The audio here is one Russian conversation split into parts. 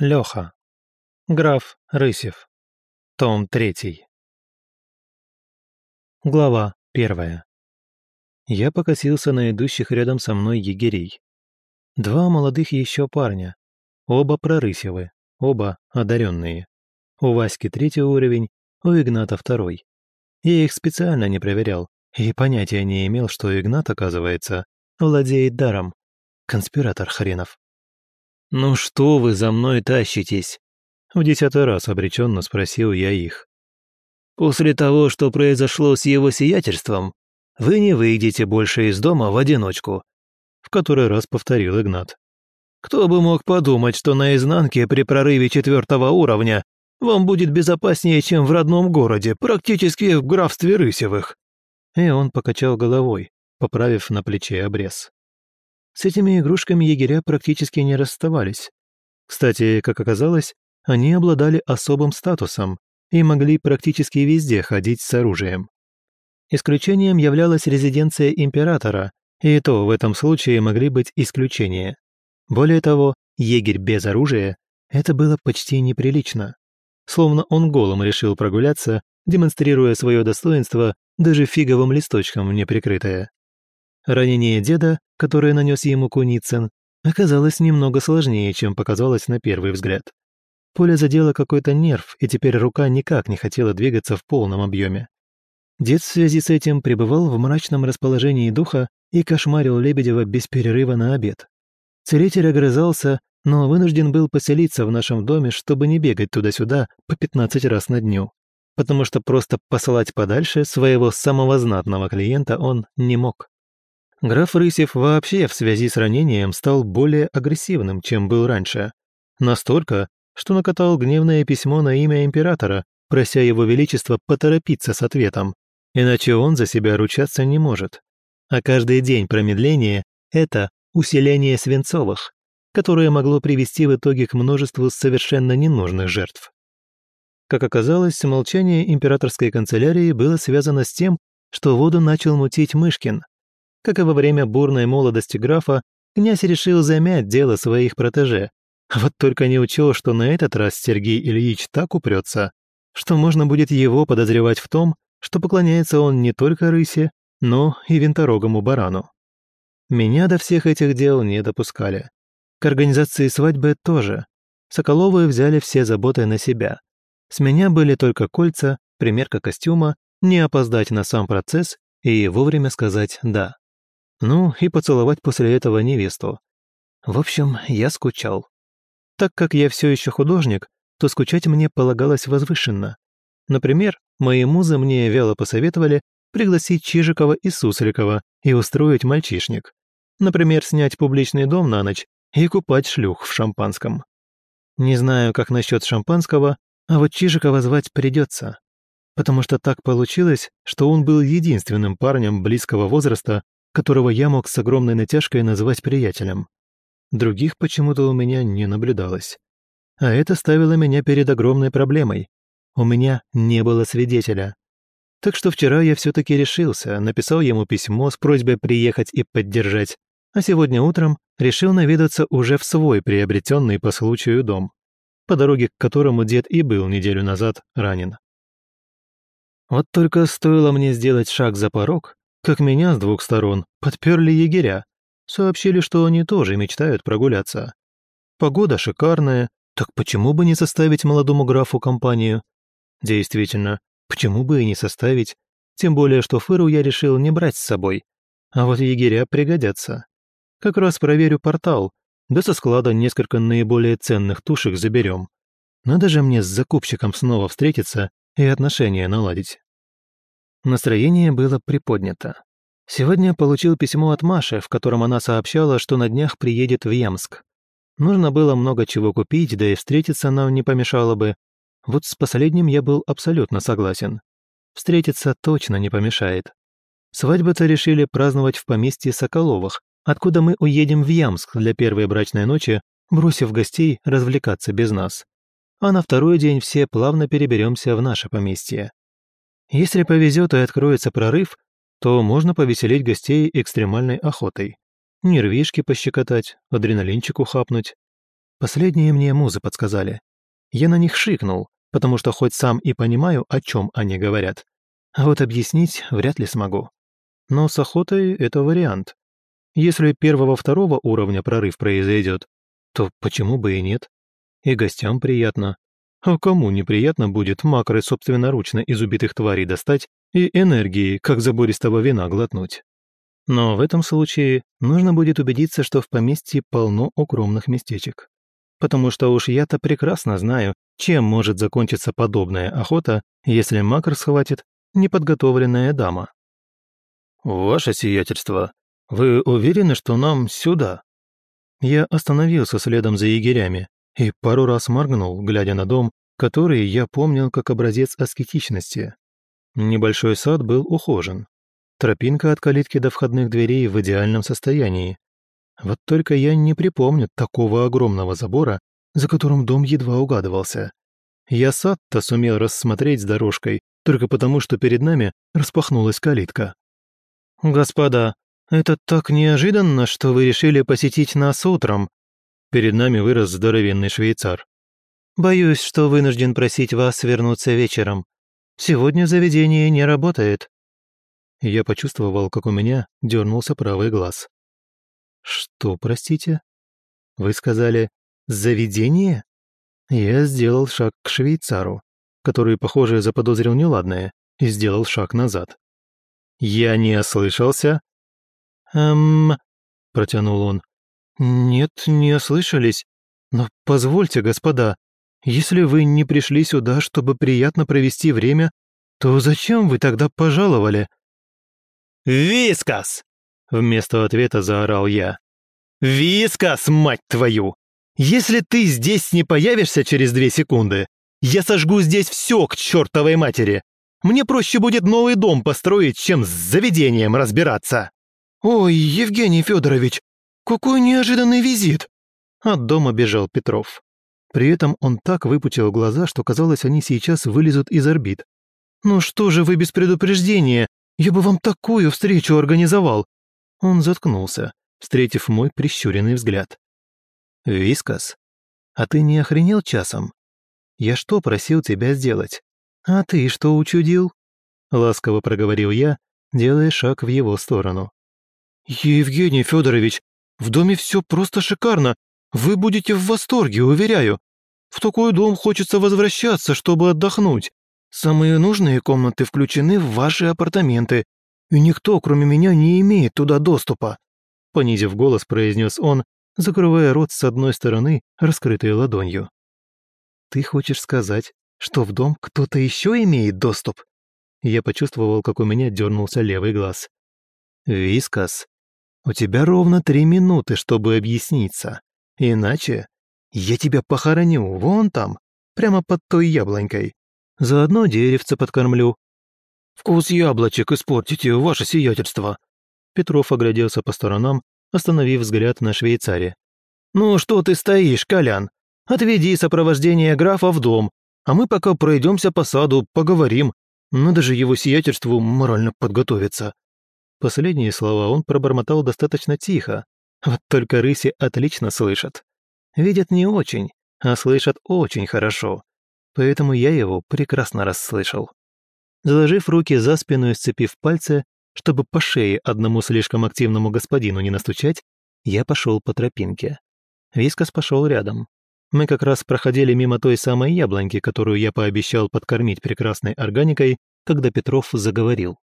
Леха. Граф Рысев. Том 3. Глава 1. Я покосился на идущих рядом со мной егерей. Два молодых еще парня. Оба прорысевы, оба одаренные. У Васьки третий уровень, у Игната второй. Я их специально не проверял и понятия не имел, что Игнат, оказывается, владеет даром. Конспиратор хренов. «Ну что вы за мной тащитесь?» В десятый раз обреченно спросил я их. «После того, что произошло с его сиятельством, вы не выйдете больше из дома в одиночку», в который раз повторил Игнат. «Кто бы мог подумать, что на изнанке при прорыве четвертого уровня вам будет безопаснее, чем в родном городе, практически в графстве Рысевых». И он покачал головой, поправив на плече обрез. С этими игрушками егеря практически не расставались. Кстати, как оказалось, они обладали особым статусом и могли практически везде ходить с оружием. Исключением являлась резиденция императора, и то в этом случае могли быть исключения. Более того, егерь без оружия – это было почти неприлично. Словно он голым решил прогуляться, демонстрируя свое достоинство даже фиговым листочком неприкрытое. Ранение деда, которое нанес ему Куницын, оказалось немного сложнее, чем показалось на первый взгляд. Поле задело какой-то нерв, и теперь рука никак не хотела двигаться в полном объеме. Дед в связи с этим пребывал в мрачном расположении духа и кошмарил Лебедева без перерыва на обед. Целитель огрызался, но вынужден был поселиться в нашем доме, чтобы не бегать туда-сюда по 15 раз на дню, потому что просто посылать подальше своего самого знатного клиента он не мог. Граф Рысев вообще в связи с ранением стал более агрессивным, чем был раньше. Настолько, что накатал гневное письмо на имя императора, прося его величество поторопиться с ответом, иначе он за себя ручаться не может. А каждый день промедления – это усиление свинцовых, которое могло привести в итоге к множеству совершенно ненужных жертв. Как оказалось, молчание императорской канцелярии было связано с тем, что воду начал мутить Мышкин, как и во время бурной молодости графа, князь решил замять дело своих протеже. Вот только не учел, что на этот раз Сергей Ильич так упрется, что можно будет его подозревать в том, что поклоняется он не только рысе, но и винторогому барану. Меня до всех этих дел не допускали. К организации свадьбы тоже. Соколовы взяли все заботы на себя. С меня были только кольца, примерка костюма, не опоздать на сам процесс и вовремя сказать «да». Ну, и поцеловать после этого невесту. В общем, я скучал. Так как я все еще художник, то скучать мне полагалось возвышенно. Например, мои музы мне вяло посоветовали пригласить Чижикова и Сусликова и устроить мальчишник. Например, снять публичный дом на ночь и купать шлюх в шампанском. Не знаю, как насчет шампанского, а вот Чижикова звать придется. Потому что так получилось, что он был единственным парнем близкого возраста, которого я мог с огромной натяжкой назвать приятелем. Других почему-то у меня не наблюдалось. А это ставило меня перед огромной проблемой. У меня не было свидетеля. Так что вчера я все-таки решился, написал ему письмо с просьбой приехать и поддержать, а сегодня утром решил наведаться уже в свой приобретенный по случаю дом, по дороге к которому дед и был неделю назад ранен. Вот только стоило мне сделать шаг за порог, как меня с двух сторон подперли егеря. Сообщили, что они тоже мечтают прогуляться. Погода шикарная, так почему бы не составить молодому графу компанию? Действительно, почему бы и не составить? Тем более, что фыру я решил не брать с собой. А вот егеря пригодятся. Как раз проверю портал, да со склада несколько наиболее ценных тушек заберем. Надо же мне с закупщиком снова встретиться и отношения наладить. Настроение было приподнято. Сегодня получил письмо от Маши, в котором она сообщала, что на днях приедет в Ямск. Нужно было много чего купить, да и встретиться нам не помешало бы. Вот с последним я был абсолютно согласен. Встретиться точно не помешает. Свадьбу-то решили праздновать в поместье Соколовых, откуда мы уедем в Ямск для первой брачной ночи, бросив гостей развлекаться без нас. А на второй день все плавно переберемся в наше поместье. Если повезет и откроется прорыв, то можно повеселить гостей экстремальной охотой. Нервишки пощекотать, адреналинчику хапнуть. Последние мне музы подсказали. Я на них шикнул, потому что хоть сам и понимаю, о чем они говорят. А вот объяснить вряд ли смогу. Но с охотой это вариант. Если первого-второго уровня прорыв произойдет, то почему бы и нет? И гостям приятно. А кому неприятно будет макры собственноручно из убитых тварей достать и энергии, как забористого вина, глотнуть? Но в этом случае нужно будет убедиться, что в поместье полно укромных местечек. Потому что уж я-то прекрасно знаю, чем может закончиться подобная охота, если макр схватит неподготовленная дама. «Ваше сиятельство, вы уверены, что нам сюда?» Я остановился следом за егерями и пару раз моргнул, глядя на дом, который я помнил как образец аскетичности. Небольшой сад был ухожен. Тропинка от калитки до входных дверей в идеальном состоянии. Вот только я не припомню такого огромного забора, за которым дом едва угадывался. Я сад-то сумел рассмотреть с дорожкой, только потому, что перед нами распахнулась калитка. «Господа, это так неожиданно, что вы решили посетить нас утром». Перед нами вырос здоровенный швейцар. «Боюсь, что вынужден просить вас вернуться вечером. Сегодня заведение не работает». Я почувствовал, как у меня дернулся правый глаз. «Что, простите? Вы сказали «заведение»?» Я сделал шаг к швейцару, который, похоже, заподозрил неладное, и сделал шаг назад. «Я не ослышался?» «Эм...» — протянул он. «Нет, не ослышались. Но позвольте, господа, если вы не пришли сюда, чтобы приятно провести время, то зачем вы тогда пожаловали?» «Вискас!» — вместо ответа заорал я. «Вискас, мать твою! Если ты здесь не появишься через две секунды, я сожгу здесь все к чертовой матери! Мне проще будет новый дом построить, чем с заведением разбираться!» «Ой, Евгений Федорович, какой неожиданный визит!» От дома бежал Петров. При этом он так выпучил глаза, что казалось, они сейчас вылезут из орбит. «Ну что же вы без предупреждения? Я бы вам такую встречу организовал!» Он заткнулся, встретив мой прищуренный взгляд. «Вискас, а ты не охренел часом? Я что просил тебя сделать? А ты что учудил?» Ласково проговорил я, делая шаг в его сторону. «Евгений Федорович, в доме все просто шикарно. Вы будете в восторге, уверяю. В такой дом хочется возвращаться, чтобы отдохнуть. Самые нужные комнаты включены в ваши апартаменты, и никто, кроме меня, не имеет туда доступа», понизив голос, произнес он, закрывая рот с одной стороны, раскрытой ладонью. «Ты хочешь сказать, что в дом кто-то еще имеет доступ?» Я почувствовал, как у меня дернулся левый глаз. «Вискас, у тебя ровно три минуты, чтобы объясниться. Иначе я тебя похороню вон там, прямо под той яблонькой. Заодно деревце подкормлю». «Вкус яблочек испортите, ваше сиятельство!» Петров огляделся по сторонам, остановив взгляд на швейцаре. «Ну что ты стоишь, Колян? Отведи сопровождение графа в дом, а мы пока пройдемся по саду, поговорим. Надо же его сиятельству морально подготовиться». Последние слова он пробормотал достаточно тихо. Вот только рыси отлично слышат. Видят не очень, а слышат очень хорошо. Поэтому я его прекрасно расслышал. Заложив руки за спину и сцепив пальцы, чтобы по шее одному слишком активному господину не настучать, я пошел по тропинке. Вискас пошел рядом. Мы как раз проходили мимо той самой яблоньки, которую я пообещал подкормить прекрасной органикой, когда Петров заговорил.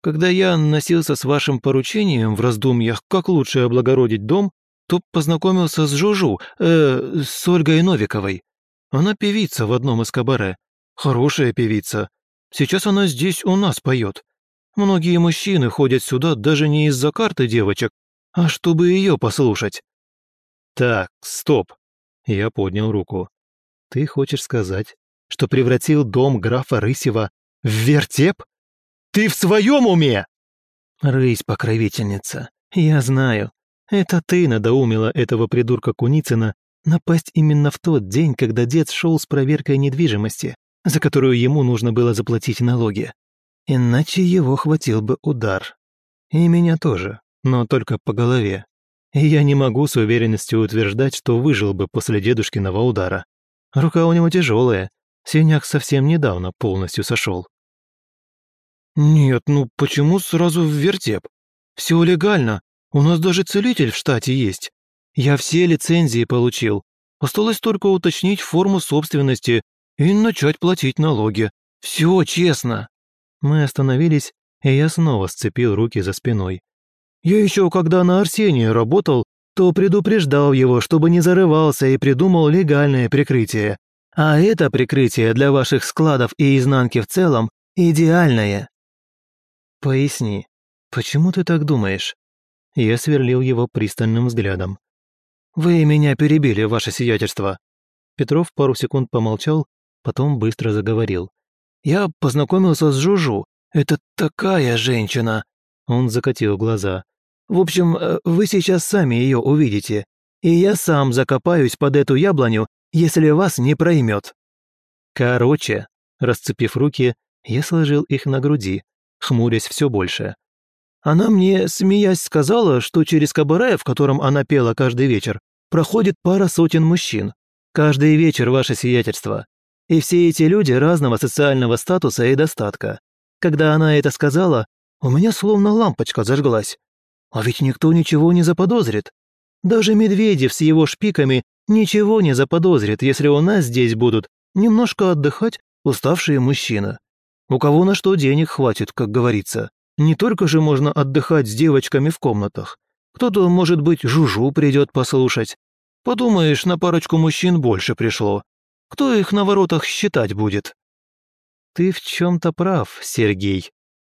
Когда я носился с вашим поручением в раздумьях, как лучше облагородить дом, то познакомился с Жужу, э, с Ольгой Новиковой. Она певица в одном из кабаре. Хорошая певица. Сейчас она здесь у нас поет. Многие мужчины ходят сюда даже не из-за карты девочек, а чтобы ее послушать. Так, стоп. Я поднял руку. Ты хочешь сказать, что превратил дом графа Рысева в вертеп? Ты в своем уме?» «Рысь-покровительница, я знаю. Это ты надоумила этого придурка Куницына напасть именно в тот день, когда дед шел с проверкой недвижимости, за которую ему нужно было заплатить налоги. Иначе его хватил бы удар. И меня тоже, но только по голове. и я не могу с уверенностью утверждать, что выжил бы после дедушкиного удара. Рука у него тяжелая, синяк совсем недавно полностью сошел. «Нет, ну почему сразу в вертеп? Все легально, у нас даже целитель в штате есть. Я все лицензии получил. Осталось только уточнить форму собственности и начать платить налоги. Все честно». Мы остановились, и я снова сцепил руки за спиной. «Я еще когда на Арсении работал, то предупреждал его, чтобы не зарывался и придумал легальное прикрытие. А это прикрытие для ваших складов и изнанки в целом идеальное». «Поясни, почему ты так думаешь?» Я сверлил его пристальным взглядом. «Вы меня перебили, ваше сиятельство». Петров пару секунд помолчал, потом быстро заговорил. «Я познакомился с Жужу. Это такая женщина!» Он закатил глаза. «В общем, э, вы сейчас сами ее увидите. И я сам закопаюсь под эту яблоню, если вас не проймет». «Короче», расцепив руки, я сложил их на груди, хмурясь все больше. Она мне, смеясь, сказала, что через кабаре, в котором она пела каждый вечер, проходит пара сотен мужчин. Каждый вечер, ваше сиятельство. И все эти люди разного социального статуса и достатка. Когда она это сказала, у меня словно лампочка зажглась. А ведь никто ничего не заподозрит. Даже Медведев с его шпиками ничего не заподозрит, если у нас здесь будут немножко отдыхать уставшие мужчины. У кого на что денег хватит, как говорится. Не только же можно отдыхать с девочками в комнатах. Кто-то, может быть, жужу придет послушать. Подумаешь, на парочку мужчин больше пришло. Кто их на воротах считать будет? Ты в чем-то прав, Сергей,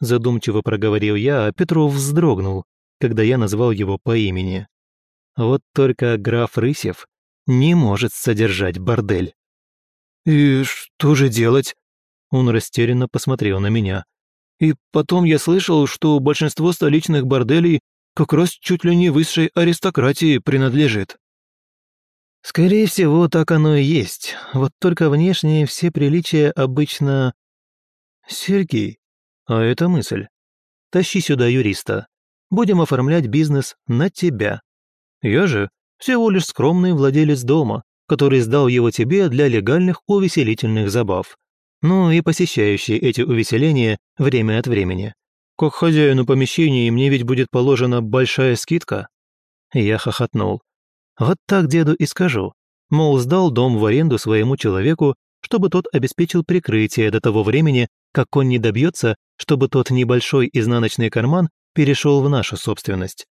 задумчиво проговорил я, а Петров вздрогнул, когда я назвал его по имени. Вот только граф Рысев не может содержать бордель. «И что же делать?» Он растерянно посмотрел на меня. «И потом я слышал, что большинство столичных борделей как раз чуть ли не высшей аристократии принадлежит». Скорее всего, так оно и есть. Вот только внешние все приличия обычно... Сергей, а это мысль. Тащи сюда юриста. Будем оформлять бизнес на тебя. Я же всего лишь скромный владелец дома, который сдал его тебе для легальных увеселительных забав. Ну и посещающий эти увеселения время от времени. Как хозяину помещения мне ведь будет положена большая скидка. Я хохотнул. Вот так деду и скажу. Мол, сдал дом в аренду своему человеку, чтобы тот обеспечил прикрытие до того времени, как он не добьется, чтобы тот небольшой изнаночный карман перешел в нашу собственность.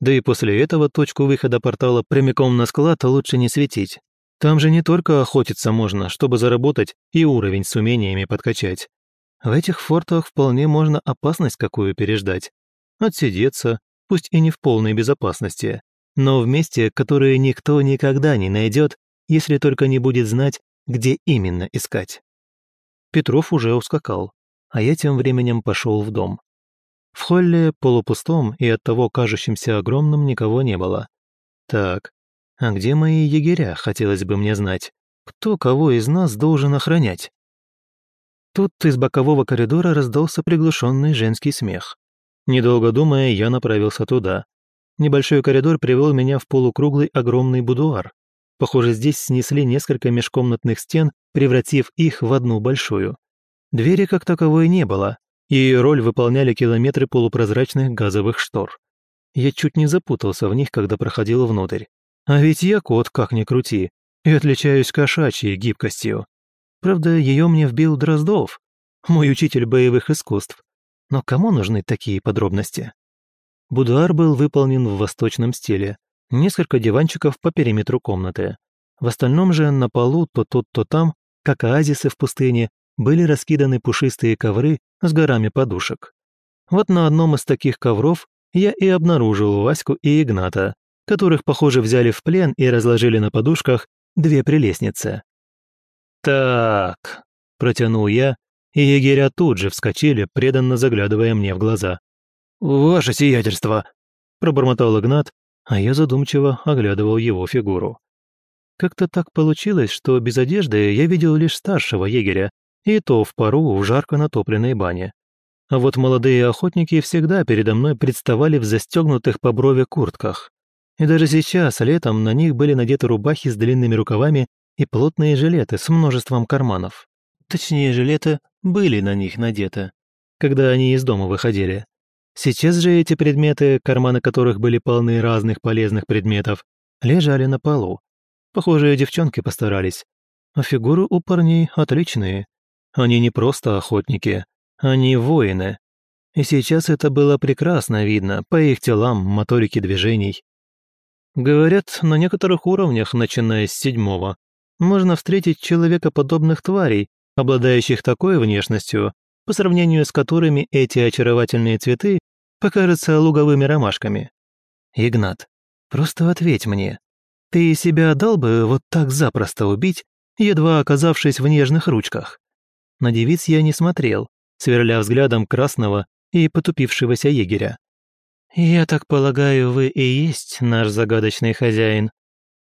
Да и после этого точку выхода портала прямиком на склад лучше не светить. Там же не только охотиться можно, чтобы заработать и уровень с умениями подкачать. В этих фортах вполне можно опасность какую переждать. Отсидеться, пусть и не в полной безопасности, но в месте, которое никто никогда не найдет, если только не будет знать, где именно искать. Петров уже ускакал, а я тем временем пошел в дом. В холле полупустом и оттого кажущимся огромным никого не было. Так, а где мои егеря, хотелось бы мне знать? Кто кого из нас должен охранять? Тут из бокового коридора раздался приглушенный женский смех. Недолго думая, я направился туда. Небольшой коридор привел меня в полукруглый огромный будуар. Похоже, здесь снесли несколько межкомнатных стен, превратив их в одну большую. Двери как таковой не было, и роль выполняли километры полупрозрачных газовых штор. Я чуть не запутался в них, когда проходил внутрь. А ведь я кот, как ни крути, и отличаюсь кошачьей гибкостью. Правда, ее мне вбил Дроздов, мой учитель боевых искусств. Но кому нужны такие подробности? Будуар был выполнен в восточном стиле. Несколько диванчиков по периметру комнаты. В остальном же на полу то тут, то там, как оазисы в пустыне, были раскиданы пушистые ковры с горами подушек. Вот на одном из таких ковров я и обнаружил Ваську и Игната, которых, похоже, взяли в плен и разложили на подушках две прелестницы. «Так», — протянул я, и егеря тут же вскочили, преданно заглядывая мне в глаза. «Ваше сиятельство!» – пробормотал Игнат, а я задумчиво оглядывал его фигуру. Как-то так получилось, что без одежды я видел лишь старшего егеря, и то в пару в жарко натопленной бане. А вот молодые охотники всегда передо мной представали в застегнутых по брови куртках. И даже сейчас, летом, на них были надеты рубахи с длинными рукавами и плотные жилеты с множеством карманов. Точнее, жилеты были на них надеты, когда они из дома выходили. Сейчас же эти предметы, карманы которых были полны разных полезных предметов, лежали на полу. Похоже, девчонки постарались. А фигуры у парней отличные. Они не просто охотники, они воины. И сейчас это было прекрасно видно по их телам, моторике движений. Говорят, на некоторых уровнях, начиная с седьмого, можно встретить человекоподобных тварей, обладающих такой внешностью, по сравнению с которыми эти очаровательные цветы покажутся луговыми ромашками. Игнат, просто ответь мне, ты себя дал бы вот так запросто убить, едва оказавшись в нежных ручках? На девиц я не смотрел, сверля взглядом красного и потупившегося егеря. «Я так полагаю, вы и есть наш загадочный хозяин?»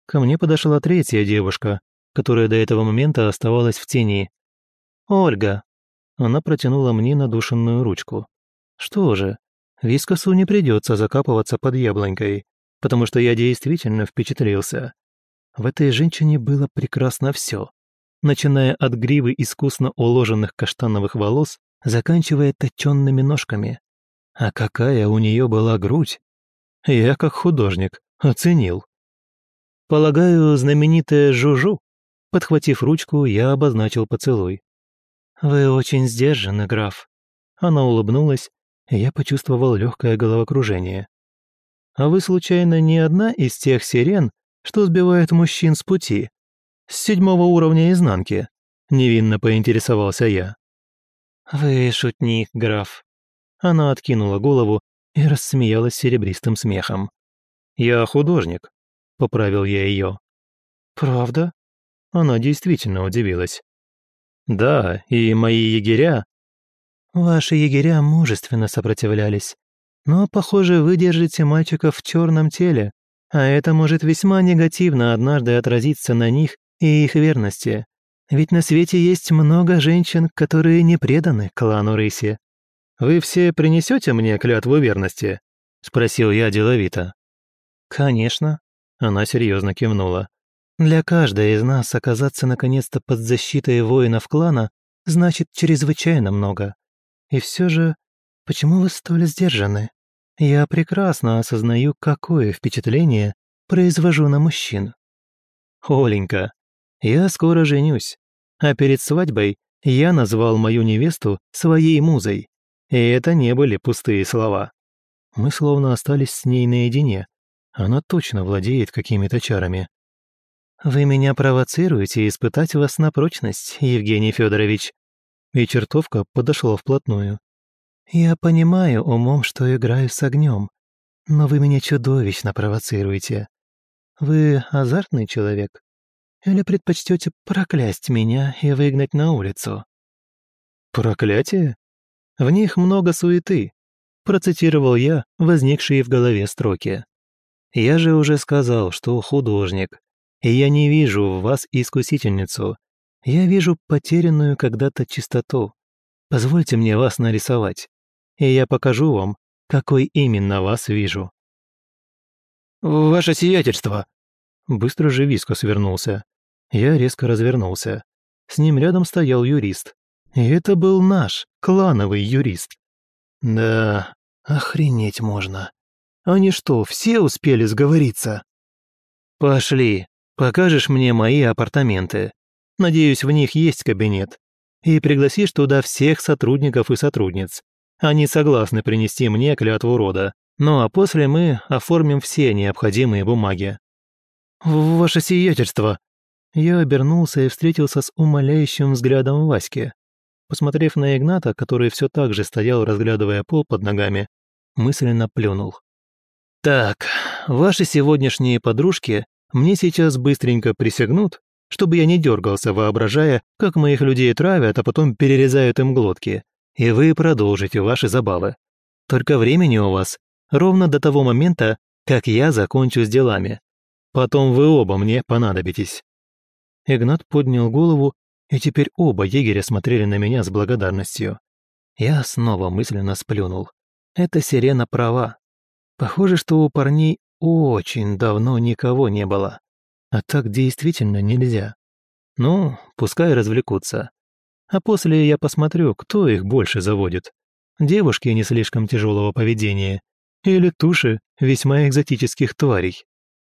Ко мне подошла третья девушка, которая до этого момента оставалась в тени. «Ольга». Она протянула мне надушенную ручку. «Что же, Вискосу не придется закапываться под яблонькой, потому что я действительно впечатлился. В этой женщине было прекрасно все, начиная от гривы искусно уложенных каштановых волос, заканчивая точенными ножками. А какая у нее была грудь! Я, как художник, оценил. Полагаю, знаменитая Жужу, подхватив ручку, я обозначил поцелуй. «Вы очень сдержаны, граф». Она улыбнулась, и я почувствовал легкое головокружение. «А вы, случайно, не одна из тех сирен, что сбивает мужчин с пути? С седьмого уровня изнанки?» Невинно поинтересовался я. «Вы шутник, граф». Она откинула голову и рассмеялась серебристым смехом. «Я художник», — поправил я ее. «Правда?» Она действительно удивилась. «Да, и мои егеря Ваши егеря мужественно сопротивлялись. Но, похоже, вы держите мальчиков в черном теле, а это может весьма негативно однажды отразиться на них и их верности. Ведь на свете есть много женщин, которые не преданы клану Рыси. «Вы все принесете мне клятву верности?» – спросил я деловито. «Конечно», – она серьезно кивнула. «Для каждой из нас оказаться наконец-то под защитой воинов клана значит чрезвычайно много. И все же, почему вы столь сдержаны? Я прекрасно осознаю, какое впечатление произвожу на мужчин. Оленька, я скоро женюсь, а перед свадьбой я назвал мою невесту своей музой. И это не были пустые слова. Мы словно остались с ней наедине. Она точно владеет какими-то чарами. «Вы меня провоцируете испытать вас на прочность, Евгений Федорович и чертовка подошла вплотную. «Я понимаю умом, что играю с огнем, но вы меня чудовищно провоцируете. Вы азартный человек? Или предпочтете проклясть меня и выгнать на улицу?» «Проклятие? В них много суеты», процитировал я возникшие в голове строки. «Я же уже сказал, что художник, и я не вижу в вас искусительницу, я вижу потерянную когда-то чистоту. Позвольте мне вас нарисовать, и я покажу вам, какой именно вас вижу». «Ваше сиятельство!» Быстро же Виско свернулся. Я резко развернулся. С ним рядом стоял юрист. И это был наш, клановый юрист. Да, охренеть можно. Они что, все успели сговориться? «Пошли, покажешь мне мои апартаменты. Надеюсь, в них есть кабинет. И пригласишь туда всех сотрудников и сотрудниц. Они согласны принести мне клятву рода. Ну а после мы оформим все необходимые бумаги». «Ваше сиятельство!» Я обернулся и встретился с умоляющим взглядом Васьки. Посмотрев на Игната, который все так же стоял, разглядывая пол под ногами, мысленно плюнул. «Так, ваши сегодняшние подружки мне сейчас быстренько присягнут, чтобы я не дергался, воображая, как моих людей травят, а потом перерезают им глотки. И вы продолжите ваши забавы. Только времени у вас ровно до того момента, как я закончу с делами. Потом вы оба мне понадобитесь». Игнат поднял голову, и теперь оба егеря смотрели на меня с благодарностью. Я снова мысленно сплюнул. Эта сирена права. Похоже, что у парней очень давно никого не было. А так действительно нельзя. Ну, пускай развлекутся. А после я посмотрю, кто их больше заводит. Девушки не слишком тяжелого поведения или туши весьма экзотических тварей.